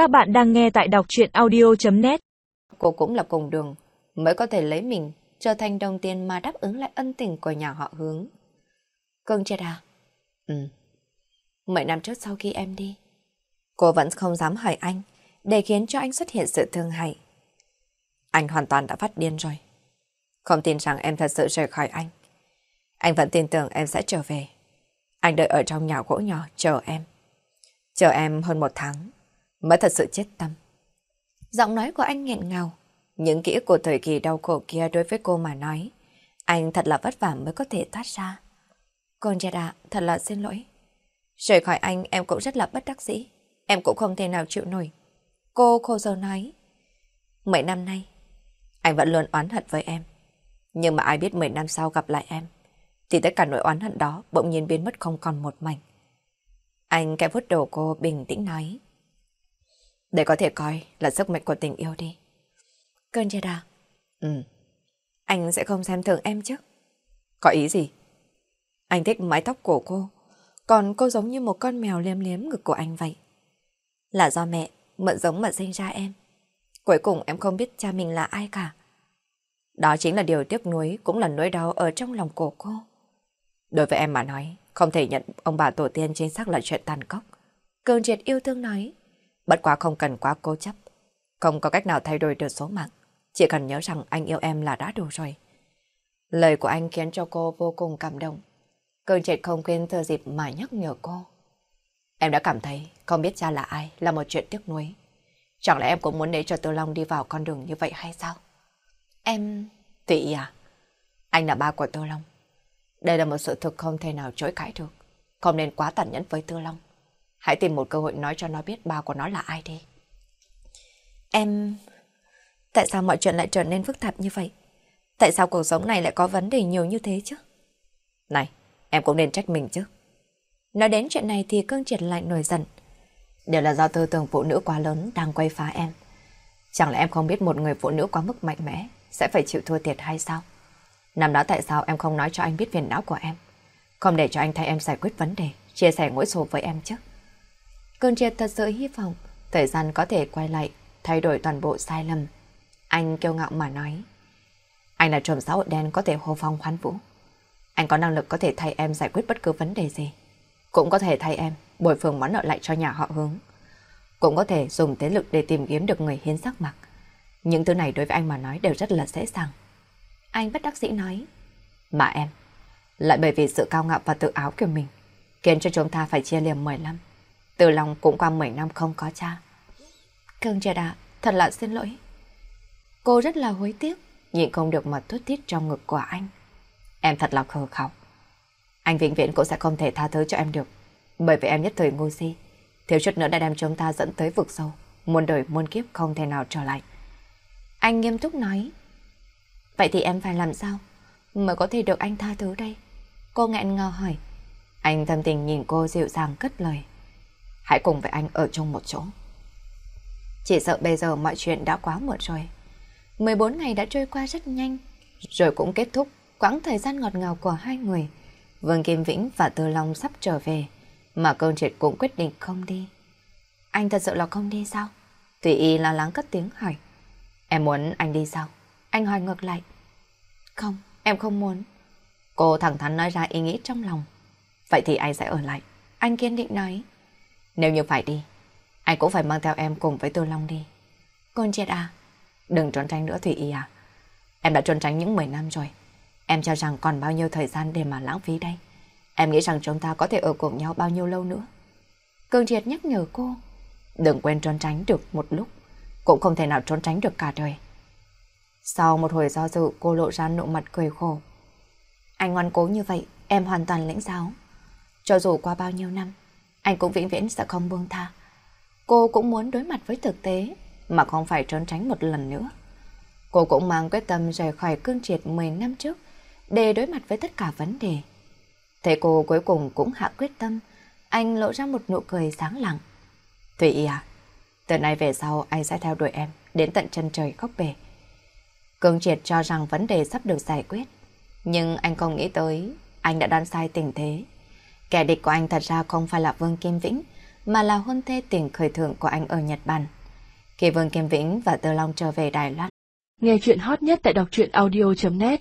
Các bạn đang nghe tại đọc chuyện audio.net Cô cũng là cùng đường, mới có thể lấy mình trở thành đồng tiền mà đáp ứng lại ân tình của nhà họ hướng. Cưng chết à? Ừ. Mấy năm trước sau khi em đi, cô vẫn không dám hỏi anh để khiến cho anh xuất hiện sự thương hại. Anh hoàn toàn đã phát điên rồi. Không tin rằng em thật sự rời khỏi anh. Anh vẫn tin tưởng em sẽ trở về. Anh đợi ở trong nhà gỗ nhỏ chờ em. Chờ em hơn một tháng mới thật sự chết tâm. Giọng nói của anh nghẹn ngào. Những ký ức của thời kỳ đau khổ kia đối với cô mà nói. Anh thật là vất vả mới có thể thoát ra. Con Jada, thật là xin lỗi. Rời khỏi anh em cũng rất là bất đắc dĩ. Em cũng không thể nào chịu nổi. Cô khô dầu nói. Mấy năm nay, anh vẫn luôn oán hận với em. Nhưng mà ai biết 10 năm sau gặp lại em, thì tất cả nỗi oán hận đó bỗng nhiên biến mất không còn một mảnh. Anh kẽ vuốt đầu cô bình tĩnh nói. Để có thể coi là sức mạnh của tình yêu đi. Cơn chưa đà? Ừ. Anh sẽ không xem thường em chứ? Có ý gì? Anh thích mái tóc của cô, còn cô giống như một con mèo liếm liếm ngực của anh vậy. Là do mẹ mượn giống mà sinh ra em. Cuối cùng em không biết cha mình là ai cả. Đó chính là điều tiếc nuối, cũng là nỗi đau ở trong lòng của cô. Đối với em mà nói, không thể nhận ông bà tổ tiên chính xác là chuyện tàn cốc. Cơn triệt yêu thương nói, bất quá không cần quá cố chấp. Không có cách nào thay đổi được số mạng. Chỉ cần nhớ rằng anh yêu em là đã đủ rồi. Lời của anh khiến cho cô vô cùng cảm động. Cơn triệt không quên thừa dịp mà nhắc nhở cô. Em đã cảm thấy không biết cha là ai là một chuyện tiếc nuối. Chẳng lẽ em cũng muốn để cho Tư Long đi vào con đường như vậy hay sao? Em... Tị à? Anh là ba của Tư Long. Đây là một sự thực không thể nào chối cãi được. Không nên quá tàn nhẫn với Tư Long. Hãy tìm một cơ hội nói cho nó biết ba của nó là ai đi. Em... Tại sao mọi chuyện lại trở nên phức tạp như vậy? Tại sao cuộc sống này lại có vấn đề nhiều như thế chứ? Này, em cũng nên trách mình chứ. Nói đến chuyện này thì cương triệt lại nổi giận. Đều là do tư tưởng phụ nữ quá lớn đang quay phá em. Chẳng lẽ em không biết một người phụ nữ quá mức mạnh mẽ sẽ phải chịu thua thiệt hay sao? Năm đó tại sao em không nói cho anh biết phiền não của em? Không để cho anh thay em giải quyết vấn đề, chia sẻ nỗi sầu với em chứ? Cơn triệt thật sự hy vọng thời gian có thể quay lại, thay đổi toàn bộ sai lầm. Anh kiêu ngạo mà nói. Anh là trùm xã hội đen có thể hô phong khoán vũ. Anh có năng lực có thể thay em giải quyết bất cứ vấn đề gì. Cũng có thể thay em bồi thường món nợ lại cho nhà họ hướng. Cũng có thể dùng thế lực để tìm kiếm được người hiến sắc mặt. Những thứ này đối với anh mà nói đều rất là dễ dàng. Anh bất đắc dĩ nói. Mà em, lại bởi vì sự cao ngạo và tự áo kiểu mình, khiến cho chúng ta phải chia liềm 15. Từ lòng cũng qua 10 năm không có cha. Cương trời đã, thật là xin lỗi. Cô rất là hối tiếc, nhịn không được mà thút thít trong ngực của anh. Em thật là khờ khóc. Anh vĩnh viễn cũng sẽ không thể tha thứ cho em được. Bởi vì em nhất thời ngu si, thiếu chút nữa đã đem chúng ta dẫn tới vực sâu, muôn đời muôn kiếp không thể nào trở lại. Anh nghiêm túc nói. Vậy thì em phải làm sao mới có thể được anh tha thứ đây? Cô nghẹn ngào hỏi. Anh thâm tình nhìn cô dịu dàng cất lời. Hãy cùng với anh ở chung một chỗ. Chỉ sợ bây giờ mọi chuyện đã quá muộn rồi. 14 ngày đã trôi qua rất nhanh, rồi cũng kết thúc quãng thời gian ngọt ngào của hai người. Vương Kim Vĩnh và Tư Long sắp trở về, mà câu triệt cũng quyết định không đi. Anh thật sự là không đi sao? Tùy y lo lắng cất tiếng hỏi. Em muốn anh đi sao? Anh hỏi ngược lại. Không, em không muốn. Cô thẳng thắn nói ra ý nghĩ trong lòng. Vậy thì anh sẽ ở lại. Anh kiên định nói. Nếu như phải đi, anh cũng phải mang theo em cùng với Tô Long đi. Côn chết à? Đừng trốn tránh nữa Thủy Y à. Em đã trốn tránh những 10 năm rồi. Em cho rằng còn bao nhiêu thời gian để mà lãng phí đây. Em nghĩ rằng chúng ta có thể ở cùng nhau bao nhiêu lâu nữa. Cương triệt nhắc nhở cô. Đừng quên trốn tránh được một lúc. Cũng không thể nào trốn tránh được cả đời. Sau một hồi do dự cô lộ ra nụ mặt cười khổ. Anh ngoan cố như vậy, em hoàn toàn lĩnh giáo. Cho dù qua bao nhiêu năm, anh cũng vĩnh viễn sẽ không buông tha. Cô cũng muốn đối mặt với thực tế, mà không phải trốn tránh một lần nữa. Cô cũng mang quyết tâm rời khỏi cương triệt 10 năm trước, để đối mặt với tất cả vấn đề. Thế cô cuối cùng cũng hạ quyết tâm, anh lộ ra một nụ cười sáng lặng. Thủy à, từ nay về sau anh sẽ theo đuổi em đến tận chân trời góc bể. Cương triệt cho rằng vấn đề sắp được giải quyết, nhưng anh không nghĩ tới anh đã đoán sai tình thế. Kẻ địch của anh thật ra không phải là Vương Kim Vĩnh, mà là hôn thê tình khởi thượng của anh ở Nhật Bản. Khi Vương Kim Vĩnh và Tư Long trở về Đài Loan. Nghe chuyện hot nhất tại đọc truyện audio.net